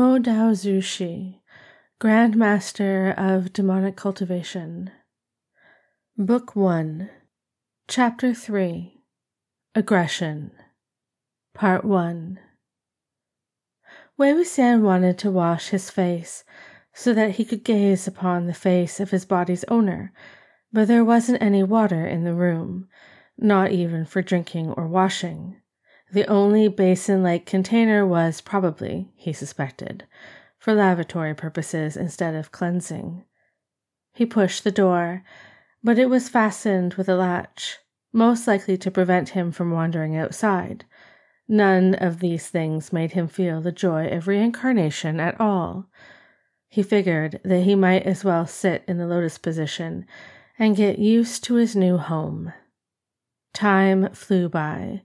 Mo Dao Zushi, Grand Master of Demonic Cultivation. Book 1, Chapter 3 Aggression, Part 1. Wei Wuxian wanted to wash his face so that he could gaze upon the face of his body's owner, but there wasn't any water in the room, not even for drinking or washing. The only basin like container was probably, he suspected, for lavatory purposes instead of cleansing. He pushed the door, but it was fastened with a latch, most likely to prevent him from wandering outside. None of these things made him feel the joy of reincarnation at all. He figured that he might as well sit in the lotus position and get used to his new home. Time flew by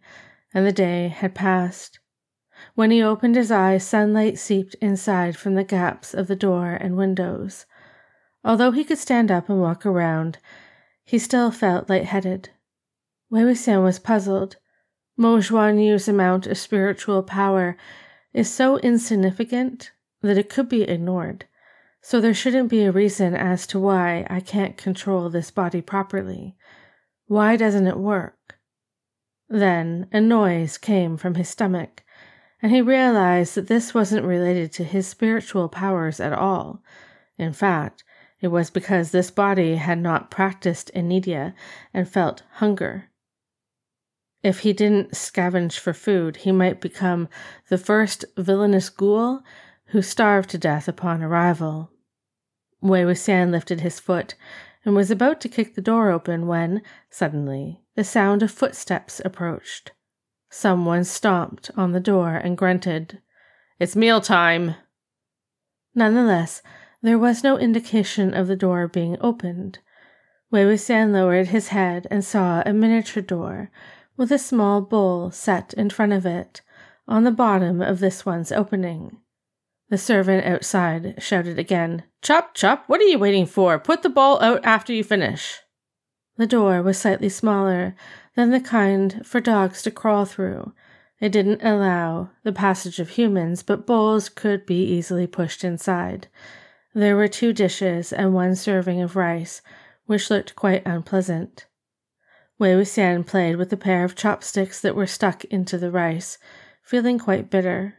and the day had passed. When he opened his eyes, sunlight seeped inside from the gaps of the door and windows. Although he could stand up and walk around, he still felt lightheaded. Wei Wuxian was puzzled. Mo Xuanyu's amount of spiritual power is so insignificant that it could be ignored, so there shouldn't be a reason as to why I can't control this body properly. Why doesn't it work? Then a noise came from his stomach, and he realized that this wasn't related to his spiritual powers at all. In fact, it was because this body had not practiced inedia and felt hunger. If he didn't scavenge for food, he might become the first villainous ghoul who starved to death upon arrival. Wei Wuxian lifted his foot and was about to kick the door open when, suddenly, the sound of footsteps approached. Someone stomped on the door and grunted, It's meal time. Nonetheless, there was no indication of the door being opened. Wei Wuxian lowered his head and saw a miniature door with a small bowl set in front of it on the bottom of this one's opening. The servant outside shouted again, Chop, chop, what are you waiting for? Put the bowl out after you finish. The door was slightly smaller than the kind for dogs to crawl through. It didn't allow the passage of humans, but bowls could be easily pushed inside. There were two dishes and one serving of rice, which looked quite unpleasant. Wei Wuxian played with a pair of chopsticks that were stuck into the rice, feeling quite bitter.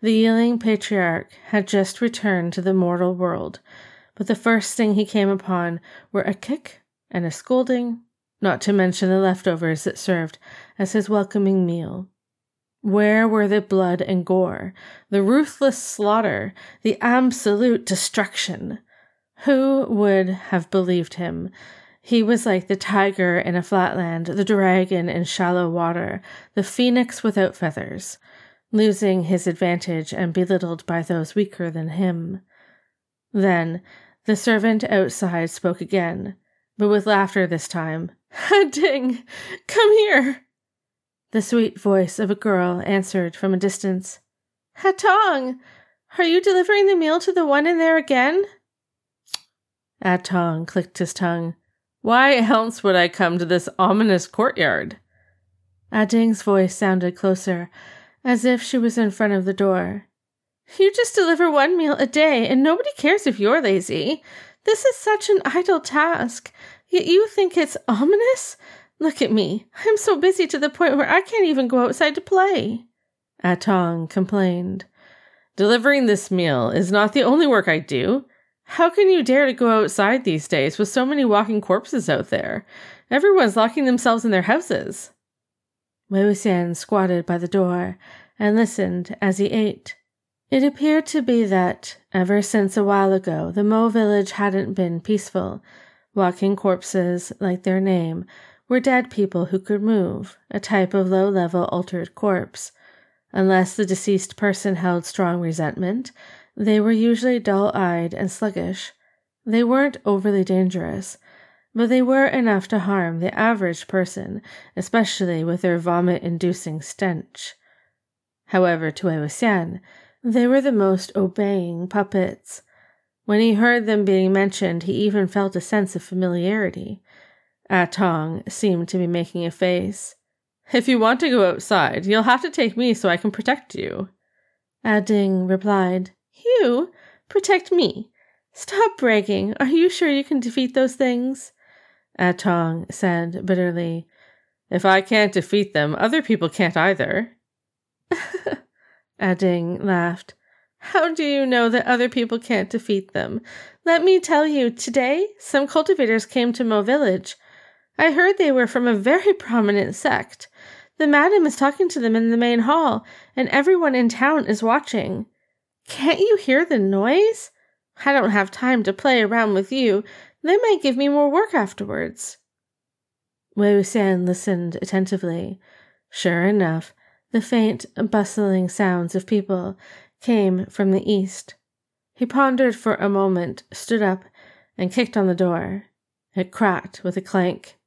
The Yiling patriarch had just returned to the mortal world, but the first thing he came upon were a kick and a scolding, not to mention the leftovers that served as his welcoming meal. Where were the blood and gore, the ruthless slaughter, the absolute destruction? Who would have believed him? He was like the tiger in a flatland, the dragon in shallow water, the phoenix without feathers losing his advantage and belittled by those weaker than him. Then the servant outside spoke again, but with laughter this time. Ah, ding! Come here! The sweet voice of a girl answered from a distance. Atong! Are you delivering the meal to the one in there again? Atong clicked his tongue. Why else would I come to this ominous courtyard? Ah, Ading's voice sounded closer, as if she was in front of the door. You just deliver one meal a day, and nobody cares if you're lazy. This is such an idle task, yet you think it's ominous? Look at me. I'm so busy to the point where I can't even go outside to play. Atong complained. Delivering this meal is not the only work I do. How can you dare to go outside these days with so many walking corpses out there? Everyone's locking themselves in their houses. Wei Wuxian squatted by the door and listened as he ate. It appeared to be that, ever since a while ago, the Mo village hadn't been peaceful. Walking corpses, like their name, were dead people who could move, a type of low level altered corpse. Unless the deceased person held strong resentment, they were usually dull eyed and sluggish. They weren't overly dangerous, but they were enough to harm the average person, especially with their vomit inducing stench. However, to Wei Wuxian, they were the most obeying puppets. When he heard them being mentioned, he even felt a sense of familiarity. Ah Atong seemed to be making a face. If you want to go outside, you'll have to take me so I can protect you. Ah Ading replied, You? Protect me. Stop bragging. Are you sure you can defeat those things? Atong said bitterly, If I can't defeat them, other people can't either. Ading laughed. How do you know that other people can't defeat them? Let me tell you, today some cultivators came to Mo Village. I heard they were from a very prominent sect. The madam is talking to them in the main hall, and everyone in town is watching. Can't you hear the noise? I don't have time to play around with you. They might give me more work afterwards. Wei Wuxian listened attentively. Sure enough, the faint, bustling sounds of people came from the east. He pondered for a moment, stood up, and kicked on the door. It cracked with a clank.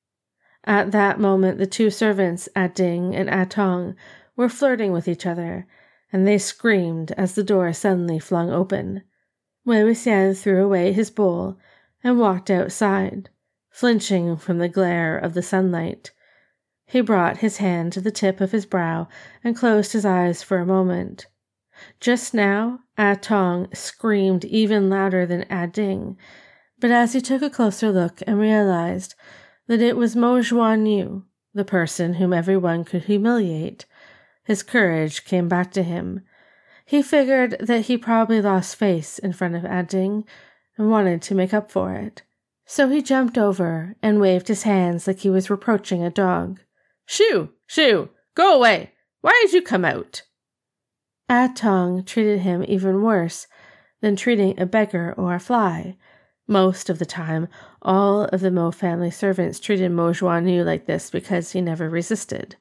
At that moment, the two servants, ah Ading and ah Atong, were flirting with each other, and they screamed as the door suddenly flung open. Wei Wuxian threw away his bowl and walked outside, flinching from the glare of the sunlight. He brought his hand to the tip of his brow and closed his eyes for a moment. Just now, ah Atong screamed even louder than ah Ading, but as he took a closer look and realized that it was Mo Xuanyu, the person whom everyone could humiliate, his courage came back to him. He figured that he probably lost face in front of ah Ading and wanted to make up for it. So he jumped over and waved his hands like he was reproaching a dog. Shoo! Shoo! Go away! Why did you come out? Atong treated him even worse than treating a beggar or a fly. Most of the time, all of the Mo family servants treated Mo Xuanyu like this because he never resisted.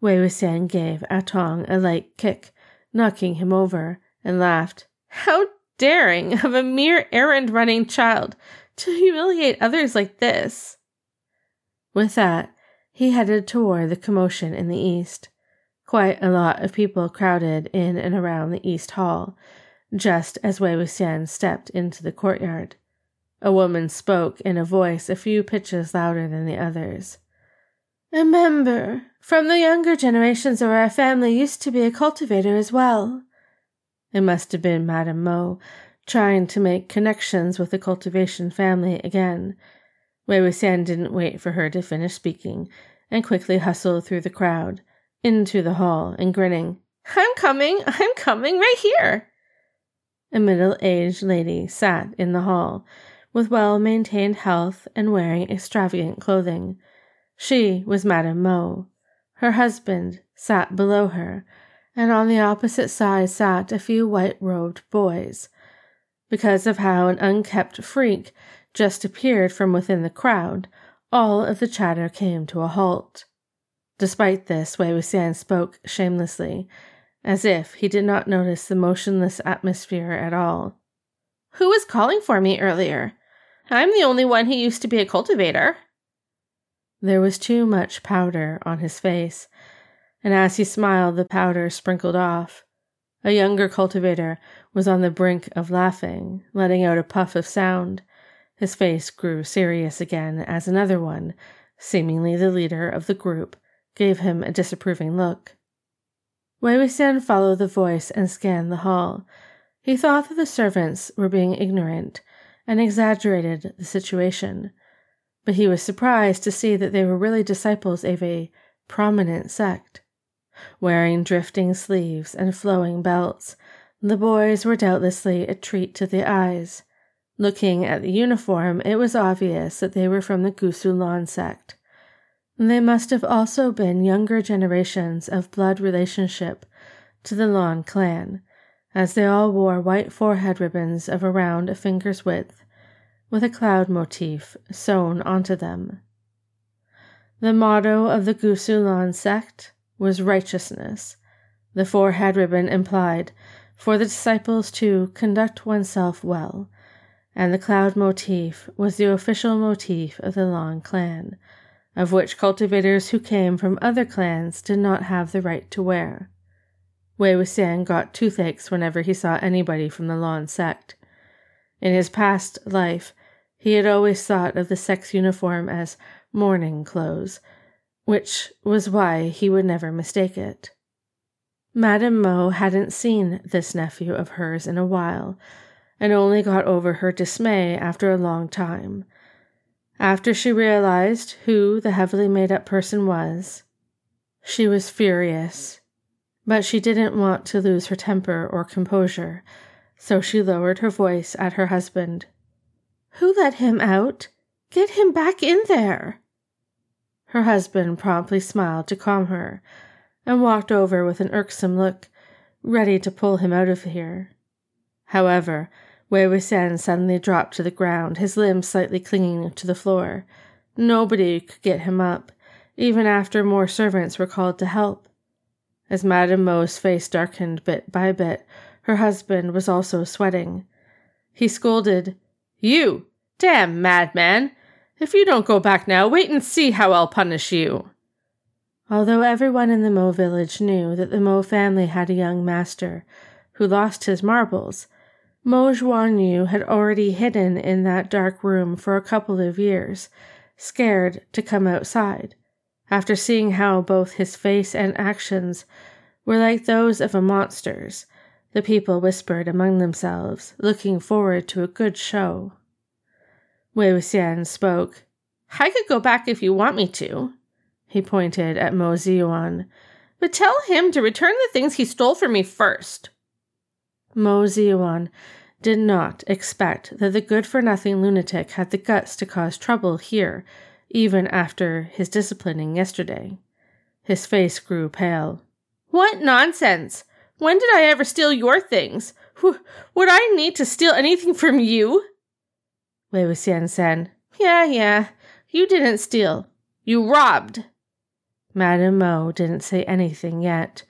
Wei Wuxian gave Atong a light kick, knocking him over, and laughed. How daring of a mere errand running child to humiliate others like this! With that, he headed toward the commotion in the east. Quite a lot of people crowded in and around the East Hall, just as Wei Wuxian stepped into the courtyard. A woman spoke in a voice a few pitches louder than the others. A member from the younger generations of our family used to be a cultivator as well. It must have been Madame Mo, trying to make connections with the cultivation family again. Wei Wuxian didn't wait for her to finish speaking and quickly hustled through the crowd, into the hall and grinning. I'm coming, I'm coming right here. A middle aged lady sat in the hall, with well maintained health and wearing extravagant clothing. She was Madame Mo. Her husband sat below her, and on the opposite side sat a few white robed boys. Because of how an unkept freak just appeared from within the crowd, all of the chatter came to a halt. Despite this, Wei Wuxian spoke shamelessly, as if he did not notice the motionless atmosphere at all. Who was calling for me earlier? I'm the only one who used to be a cultivator. There was too much powder on his face, and as he smiled, the powder sprinkled off. A younger cultivator was on the brink of laughing, letting out a puff of sound. His face grew serious again as another one, seemingly the leader of the group, gave him a disapproving look. Wei Wuxian followed the voice and scanned the hall. He thought that the servants were being ignorant and exaggerated the situation, but he was surprised to see that they were really disciples of a prominent sect. Wearing drifting sleeves and flowing belts, the boys were doubtlessly a treat to the eyes. Looking at the uniform, it was obvious that they were from the Gusu Lan sect. They must have also been younger generations of blood relationship to the Lan clan, as they all wore white forehead ribbons of around a finger's width, with a cloud motif sewn onto them. The motto of the Gusu Lan sect was righteousness. The forehead ribbon implied for the disciples to conduct oneself well, and the cloud motif was the official motif of the Lan clan of which cultivators who came from other clans did not have the right to wear. Wei Wuxian got toothaches whenever he saw anybody from the Lan sect. In his past life, he had always thought of the sect's uniform as mourning clothes, which was why he would never mistake it. Madame Mo hadn't seen this nephew of hers in a while, and only got over her dismay after a long time. After she realized who the heavily made up person was, she was furious. But she didn't want to lose her temper or composure, so she lowered her voice at her husband. Who let him out? Get him back in there. Her husband promptly smiled to calm her and walked over with an irksome look, ready to pull him out of here. However, Wei Wuxian suddenly dropped to the ground, his limbs slightly clinging to the floor. Nobody could get him up, even after more servants were called to help. As Madame Mo's face darkened bit by bit, her husband was also sweating. He scolded, You! Damn madman! If you don't go back now, wait and see how I'll punish you. Although everyone in the Mo village knew that the Mo family had a young master who lost his marbles, Mo Xuanyu had already hidden in that dark room for a couple of years, scared to come outside, after seeing how both his face and actions were like those of a monster's. The people whispered among themselves, looking forward to a good show. Wei Wuxian spoke. I could go back if you want me to. He pointed at Mo Ziyuan. But tell him to return the things he stole from me first. Mo Ziyuan did not expect that the good for nothing lunatic had the guts to cause trouble here, even after his disciplining yesterday. His face grew pale. What nonsense! When did I ever steal your things? Would I need to steal anything from you? Wei Wuxian said, Yeah, yeah, you didn't steal. You robbed. Madame Mo didn't say anything yet,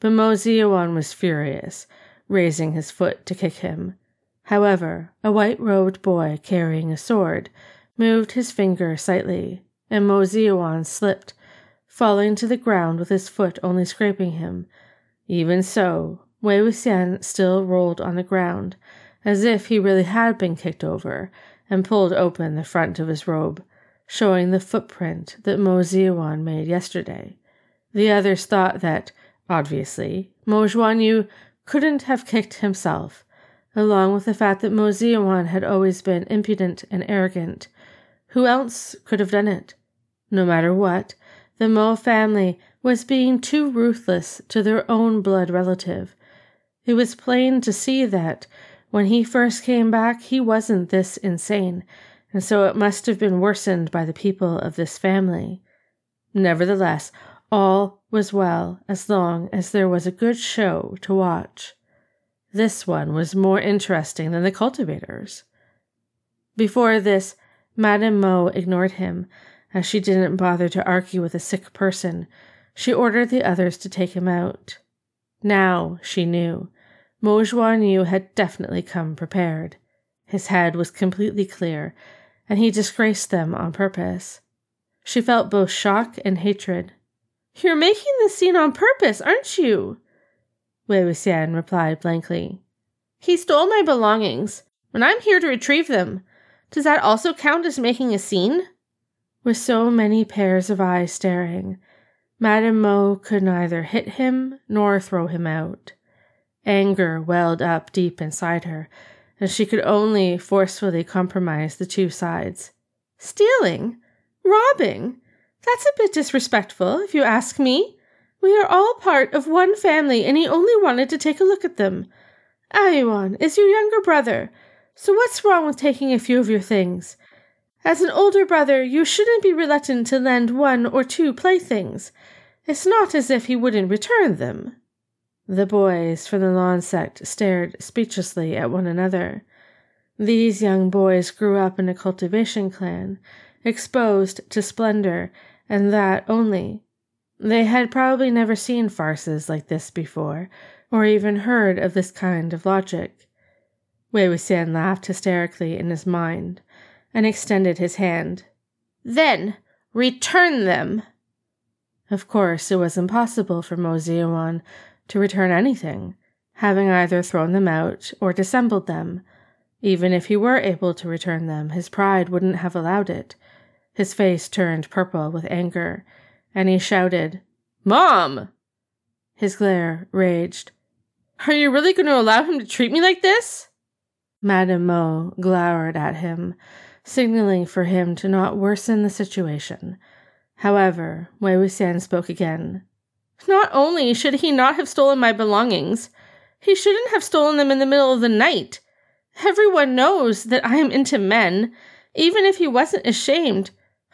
but Mo Ziyuan was furious, raising his foot to kick him. However, a white robed boy carrying a sword moved his finger slightly, and Mo Ziyuan slipped, falling to the ground with his foot only scraping him. Even so, Wei Wuxian still rolled on the ground, as if he really had been kicked over, and pulled open the front of his robe, showing the footprint that Mo Ziyuan made yesterday. The others thought that, obviously, Mo Xuanyu couldn't have kicked himself, along with the fact that Mo Ziyuan had always been impudent and arrogant. Who else could have done it? No matter what, the Mo family was being too ruthless to their own blood relative. It was plain to see that when he first came back, he wasn't this insane, and so it must have been worsened by the people of this family. Nevertheless, all was well as long as there was a good show to watch. This one was more interesting than the cultivators. Before this, Madame Mo ignored him, as she didn't bother to argue with a sick person. She ordered the others to take him out. Now she knew Mo Xuanyu had definitely come prepared. His head was completely clear, and he disgraced them on purpose. She felt both shock and hatred. You're making this scene on purpose, aren't you? Wei Wuxian replied blankly. He stole my belongings, and I'm here to retrieve them. Does that also count as making a scene? With so many pairs of eyes staring, Madame Mo could neither hit him nor throw him out. Anger welled up deep inside her, and she could only forcefully compromise the two sides. Stealing? Robbing? That's a bit disrespectful, if you ask me. We are all part of one family, and he only wanted to take a look at them. Ayuan is your younger brother, so what's wrong with taking a few of your things? As an older brother, you shouldn't be reluctant to lend one or two playthings. It's not as if he wouldn't return them. The boys from the Lan sect stared speechlessly at one another. These young boys grew up in a cultivation clan, exposed to splendor, and that only. They had probably never seen farces like this before, or even heard of this kind of logic. Wei Wuxian laughed hysterically in his mind and extended his hand. Then return them! Of course, it was impossible for Mo Ziyuan to return anything, having either thrown them out or dissembled them. Even if he were able to return them, his pride wouldn't have allowed it. His face turned purple with anger, and he shouted, Mom! His glare raged. Are you really going to allow him to treat me like this? Madame Mo glowered at him, signaling for him to not worsen the situation. However, Wei Wuxian spoke again. Not only should he not have stolen my belongings, he shouldn't have stolen them in the middle of the night. Everyone knows that I am into men. Even if he wasn't ashamed,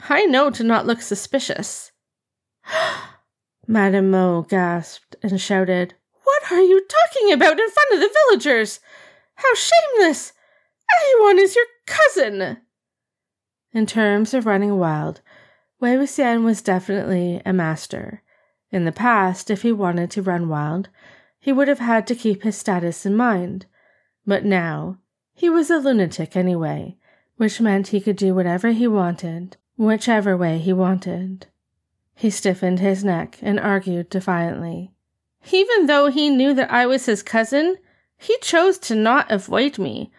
I know to not look suspicious. Madame Mo gasped and shouted, What are you talking about in front of the villagers? How shameless! Ayuan is your cousin! In terms of running wild, Wei Wuxian was definitely a master. In the past, if he wanted to run wild, he would have had to keep his status in mind. But now, he was a lunatic anyway, which meant he could do whatever he wanted, whichever way he wanted. He stiffened his neck and argued defiantly. Even though he knew that I was his cousin, he chose to not avoid me.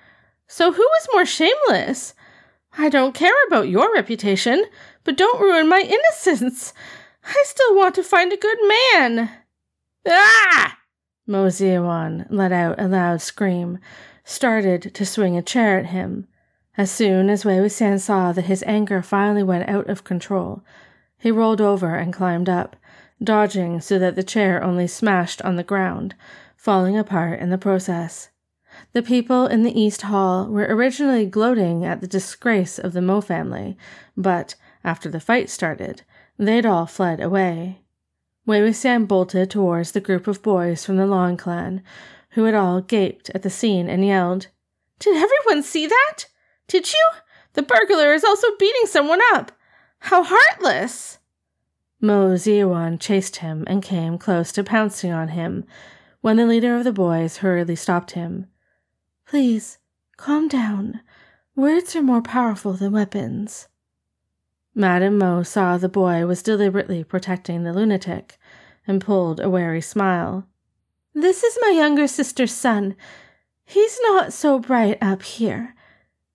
So who was more shameless? I don't care about your reputation, but don't ruin my innocence. I still want to find a good man. Ah! Mo Ziyuan let out a loud scream, started to swing a chair at him. As soon as Wei Wuxian saw that his anger finally went out of control, he rolled over and climbed up, dodging so that the chair only smashed on the ground, falling apart in the process. The people in the East Hall were originally gloating at the disgrace of the Mo family, but after the fight started, they'd all fled away. Wei Wuxian bolted towards the group of boys from the Lan clan, who had all gaped at the scene and yelled, Did everyone see that? Did you? The burglar is also beating someone up. How heartless! Mo chased him and came close to pouncing on him when the leader of the boys hurriedly stopped him. Please, calm down. Words are more powerful than weapons. Madame Mo saw the boy was deliberately protecting the lunatic and pulled a wary smile. This is my younger sister's son. He's not so bright up here.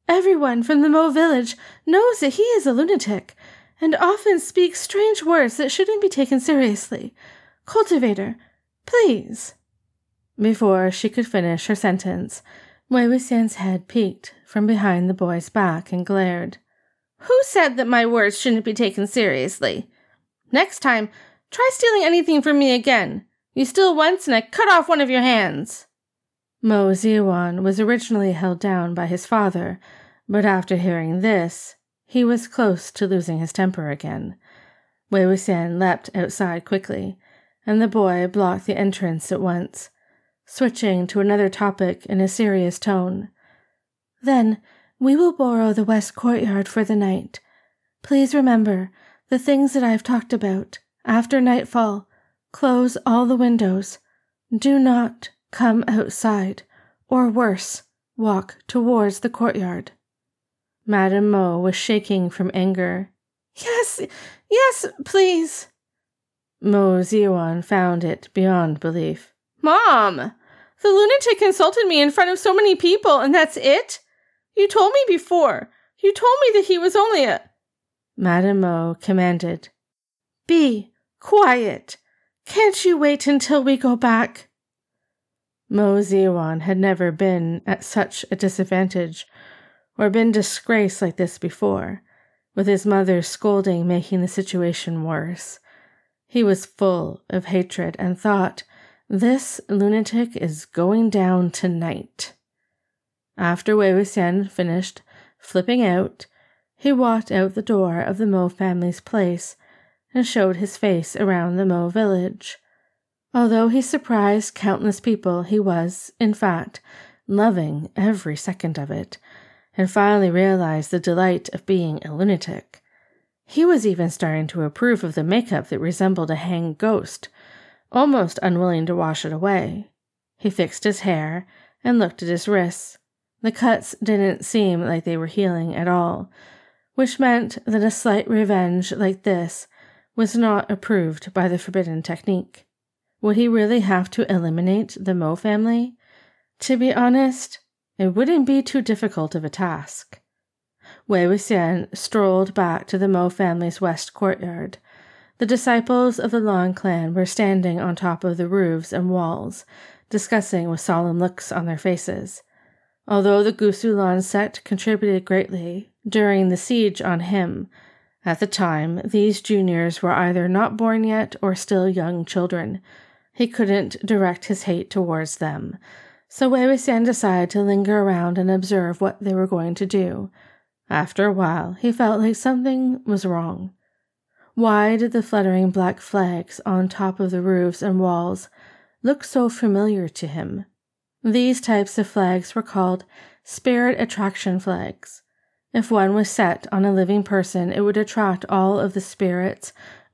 Everyone from the Mo village knows that he is a lunatic and often speaks strange words that shouldn't be taken seriously. Cultivator, please. Before she could finish her sentence, Wei Wuxian's head peeked from behind the boy's back and glared. Who said that my words shouldn't be taken seriously? Next time, try stealing anything from me again. You steal once and I cut off one of your hands. Mo Ziyuan was originally held down by his father, but after hearing this, he was close to losing his temper again. Wei Wuxian leapt outside quickly, and the boy blocked the entrance at once switching to another topic in a serious tone. Then we will borrow the west courtyard for the night. Please remember the things that I have talked about. After nightfall, close all the windows. Do not come outside, or worse, walk towards the courtyard. Madame Mo was shaking from anger. Yes, yes, please. Mo Ziyuan found it beyond belief. Mom, the lunatic insulted me in front of so many people, and that's it? You told me before. You told me that he was only a. Madame Mo commanded. Be quiet. Can't you wait until we go back? Mo Ziyuan had never been at such a disadvantage or been disgraced like this before, with his mother's scolding making the situation worse. He was full of hatred and thought this lunatic is going down tonight. After Wei Wuxian finished flipping out, he walked out the door of the Mo family's place and showed his face around the Mo village. Although he surprised countless people, he was, in fact, loving every second of it, and finally realized the delight of being a lunatic. He was even starting to approve of the makeup that resembled a hanged ghost almost unwilling to wash it away. He fixed his hair and looked at his wrists. The cuts didn't seem like they were healing at all, which meant that a slight revenge like this was not approved by the forbidden technique. Would he really have to eliminate the Mo family? To be honest, it wouldn't be too difficult of a task. Wei Wuxian strolled back to the Mo family's west courtyard The disciples of the Lan clan were standing on top of the roofs and walls, discussing with solemn looks on their faces. Although the Gusu Lan sect contributed greatly during the siege on him, at the time these juniors were either not born yet or still young children. He couldn't direct his hate towards them, so Wei Wuxian decided to linger around and observe what they were going to do. After a while, he felt like something was wrong. Why did the fluttering black flags on top of the roofs and walls look so familiar to him? These types of flags were called spirit attraction flags. If one was set on a living person, it would attract all of the spirits,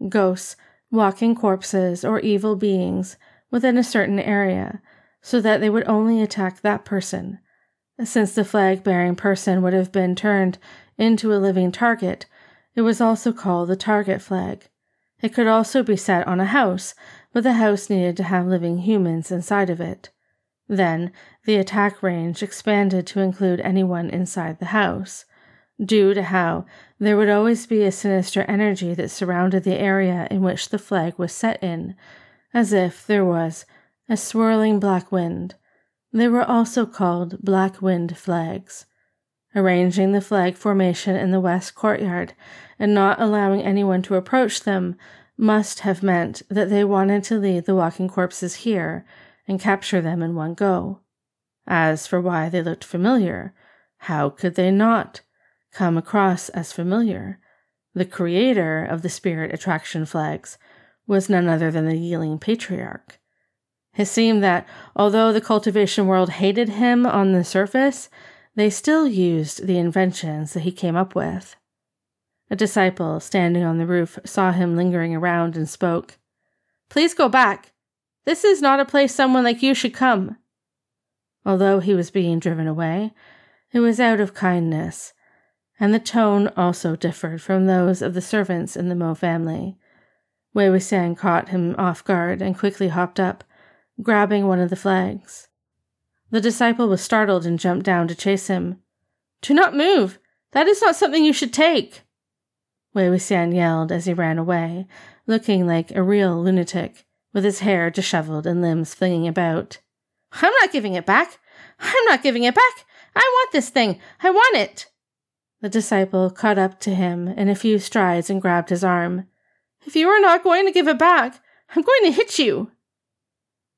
ghosts, walking corpses, or evil beings within a certain area, so that they would only attack that person. Since the flag bearing person would have been turned into a living target, it was also called the target flag. It could also be set on a house, but the house needed to have living humans inside of it. Then the attack range expanded to include anyone inside the house, due to how there would always be a sinister energy that surrounded the area in which the flag was set in, as if there was a swirling black wind. They were also called black wind flags. Arranging the flag formation in the west courtyard and not allowing anyone to approach them must have meant that they wanted to lead the walking corpses here and capture them in one go. As for why they looked familiar, how could they not come across as familiar? The creator of the spirit attraction flags was none other than the Yiling Patriarch. It seemed that although the cultivation world hated him on the surface, they still used the inventions that he came up with. A disciple standing on the roof saw him lingering around and spoke. Please go back. This is not a place someone like you should come. Although he was being driven away, it was out of kindness, and the tone also differed from those of the servants in the Mo family. Wei Wuxian caught him off guard and quickly hopped up, grabbing one of the flags. The disciple was startled and jumped down to chase him. Do not move! That is not something you should take! Wei Wuxian yelled as he ran away, looking like a real lunatic with his hair disheveled and limbs flinging about. I'm not giving it back. I'm not giving it back. I want this thing. I want it. The disciple caught up to him in a few strides and grabbed his arm. If you are not going to give it back, I'm going to hit you.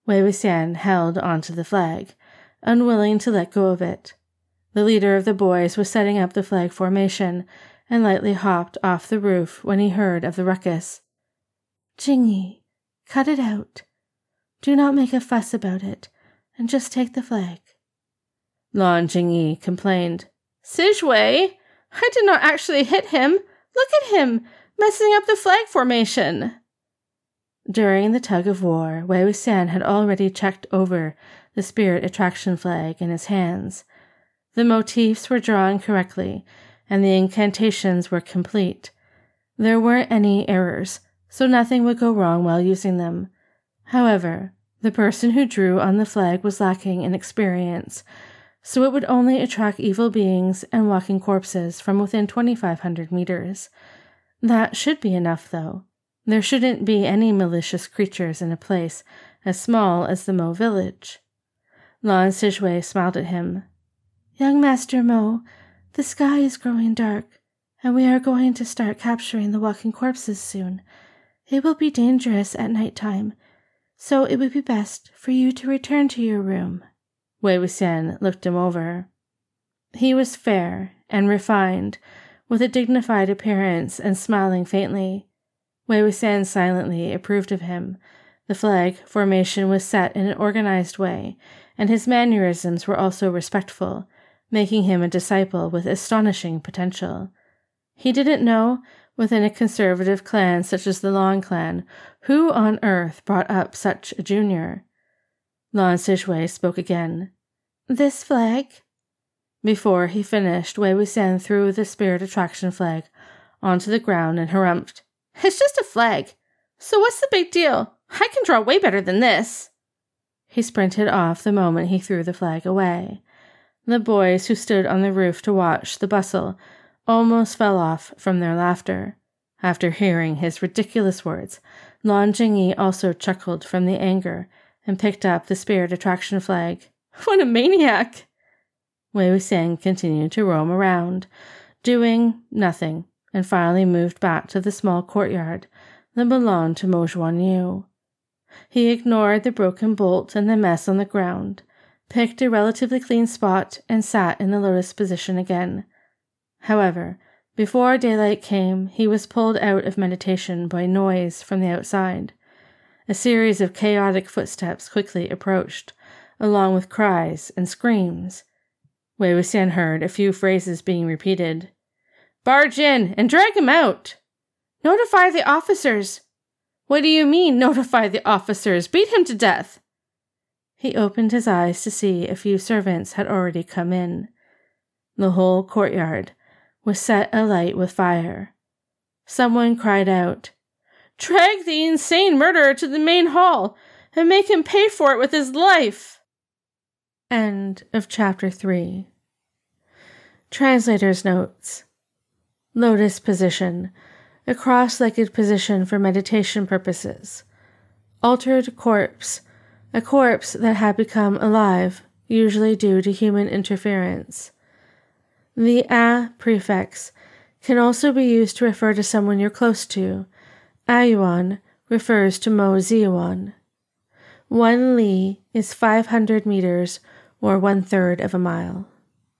Wei Wuxian held onto the flag, unwilling to let go of it. The leader of the boys was setting up the flag formation and lightly hopped off the roof when he heard of the ruckus. Jingyi, Cut it out. Do not make a fuss about it, and just take the flag. Lan Jingyi complained. Sizhui, I did not actually hit him. Look at him, messing up the flag formation. During the tug of war, Wei Wuxian had already checked over the spirit attraction flag in his hands. The motifs were drawn correctly, and the incantations were complete. There weren't any errors, so nothing would go wrong while using them. However, the person who drew on the flag was lacking in experience, so it would only attract evil beings and walking corpses from within 2,500 meters. That should be enough, though. There shouldn't be any malicious creatures in a place as small as the Mo village. Lan Sizhui smiled at him. Young Master Mo, the sky is growing dark, and we are going to start capturing the walking corpses soon. It will be dangerous at night time, so it would be best for you to return to your room. Wei Wuxian looked him over. He was fair and refined, with a dignified appearance and smiling faintly. Wei Wuxian silently approved of him. The flag formation was set in an organized way, and his mannerisms were also respectful, making him a disciple with astonishing potential. He didn't know within a conservative clan such as the Lan clan, who on earth brought up such a junior? Lan Sizhui spoke again. This flag? Before he finished, Wei Wuxian threw the spirit attraction flag onto the ground and harumphed. It's just a flag. So what's the big deal? I can draw way better than this. He sprinted off the moment he threw the flag away. The boys who stood on the roof to watch the bustle almost fell off from their laughter. After hearing his ridiculous words, Lan Jingyi also chuckled from the anger and picked up the spirit attraction flag. What a maniac! Wei Wuxian continued to roam around, doing nothing, and finally moved back to the small courtyard that belonged to Mo Xuanyu. He ignored the broken bolt and the mess on the ground, picked a relatively clean spot, and sat in the lotus position again. However, before daylight came, he was pulled out of meditation by noise from the outside. A series of chaotic footsteps quickly approached, along with cries and screams. Wei Wuxian heard a few phrases being repeated. Barge in and drag him out! Notify the officers! What do you mean, notify the officers? Beat him to death! He opened his eyes to see a few servants had already come in. The whole courtyard was set alight with fire. Someone cried out, Drag the insane murderer to the main hall and make him pay for it with his life! End of chapter 3. Translator's notes Lotus position, a cross legged position for meditation purposes. Altered corpse a corpse that had become alive, usually due to human interference. The a prefix can also be used to refer to someone you're close to. Ayuan refers to Mo Ziyuan. One li is 500 meters or one third of a mile.